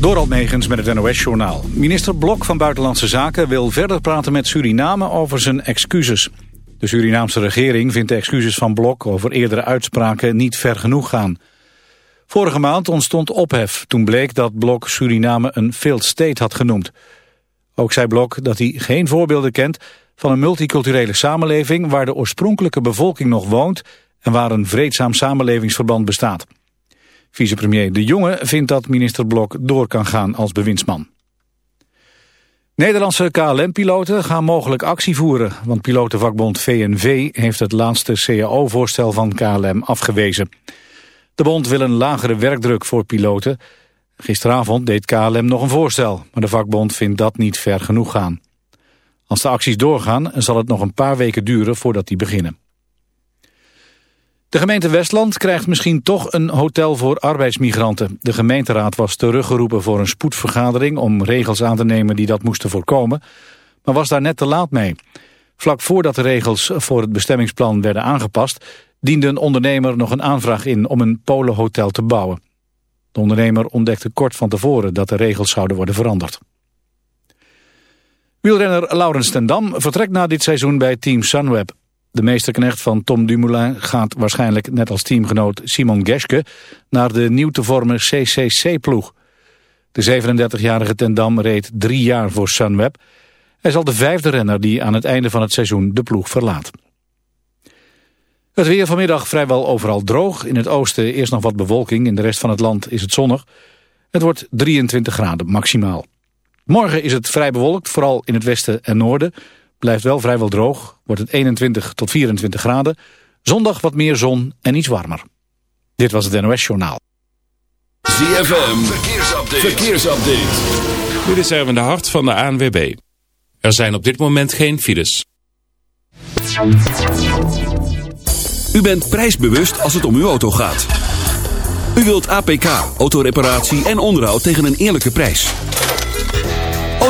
Door Megens met het NOS-journaal. Minister Blok van Buitenlandse Zaken wil verder praten met Suriname over zijn excuses. De Surinaamse regering vindt de excuses van Blok over eerdere uitspraken niet ver genoeg gaan. Vorige maand ontstond ophef toen bleek dat Blok Suriname een failed state had genoemd. Ook zei Blok dat hij geen voorbeelden kent van een multiculturele samenleving waar de oorspronkelijke bevolking nog woont en waar een vreedzaam samenlevingsverband bestaat. Vicepremier De Jonge vindt dat minister Blok door kan gaan als bewindsman. Nederlandse KLM-piloten gaan mogelijk actie voeren, want pilotenvakbond VNV heeft het laatste CAO-voorstel van KLM afgewezen. De bond wil een lagere werkdruk voor piloten. Gisteravond deed KLM nog een voorstel, maar de vakbond vindt dat niet ver genoeg gaan. Als de acties doorgaan, zal het nog een paar weken duren voordat die beginnen. De gemeente Westland krijgt misschien toch een hotel voor arbeidsmigranten. De gemeenteraad was teruggeroepen voor een spoedvergadering... om regels aan te nemen die dat moesten voorkomen, maar was daar net te laat mee. Vlak voordat de regels voor het bestemmingsplan werden aangepast... diende een ondernemer nog een aanvraag in om een polenhotel te bouwen. De ondernemer ontdekte kort van tevoren dat de regels zouden worden veranderd. Wielrenner Laurens ten Dam vertrekt na dit seizoen bij Team Sunweb. De meesterknecht van Tom Dumoulin gaat waarschijnlijk net als teamgenoot Simon Geske naar de nieuw te vormen CCC-ploeg. De 37-jarige Ten Dam reed drie jaar voor Sunweb. Hij zal de vijfde renner die aan het einde van het seizoen de ploeg verlaat. Het weer vanmiddag vrijwel overal droog. In het oosten eerst nog wat bewolking. In de rest van het land is het zonnig. Het wordt 23 graden maximaal. Morgen is het vrij bewolkt, vooral in het westen en noorden. Blijft wel vrijwel droog, wordt het 21 tot 24 graden. Zondag wat meer zon en iets warmer. Dit was het NOS Journaal. ZFM, verkeersupdate. verkeersupdate. Dit is Erwin de Hart van de ANWB. Er zijn op dit moment geen files. U bent prijsbewust als het om uw auto gaat. U wilt APK, autoreparatie en onderhoud tegen een eerlijke prijs.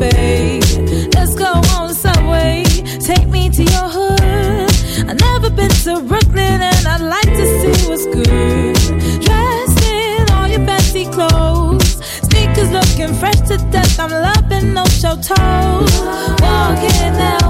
Let's go on subway. Take me to your hood. I've never been to Brooklyn and I'd like to see what's good. Dressed in all your fancy clothes. Sneakers looking fresh to death. I'm loving no show toes. Walking that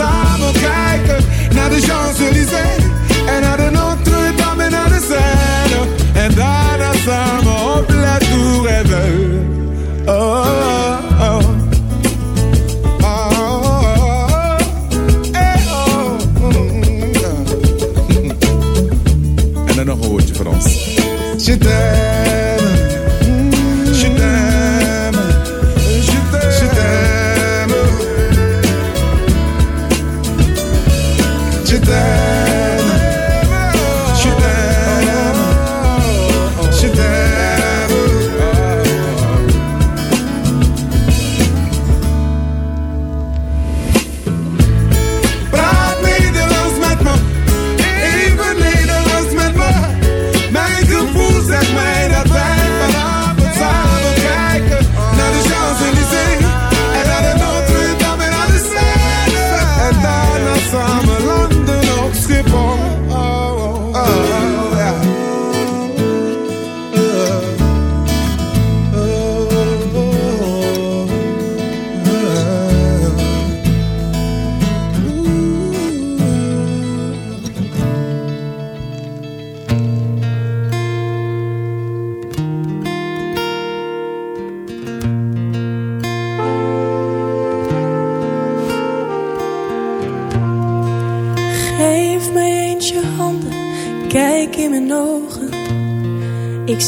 samen kijken naar de Champs-Élysées. En naar de Notre-Dame en naar de Seine. En daarna samen op La Tour Eiffel. Oh, oh, oh. Oh, oh,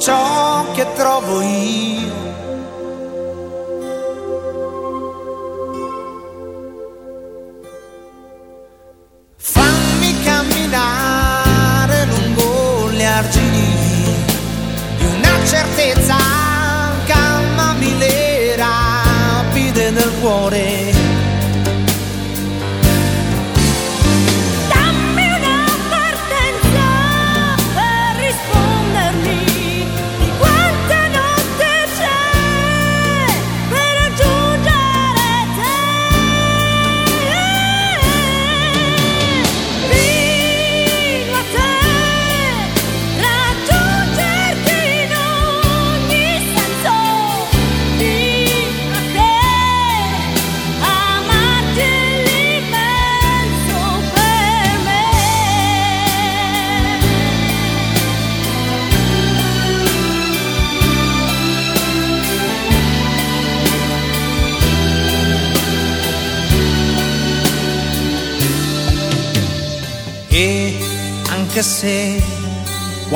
sorry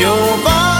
有吧。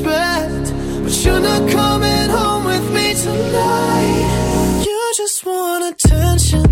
but you're not coming home with me tonight. You just want attention.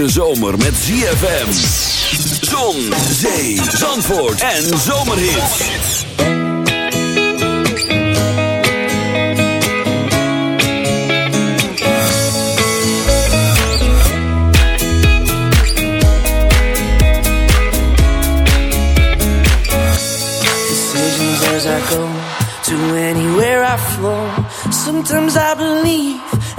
hete zomer met ZFM. Zon, zee, zandvoort en zomerhit. Decisions as I go to anywhere I flow. Sometimes I believe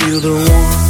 feel the warmth.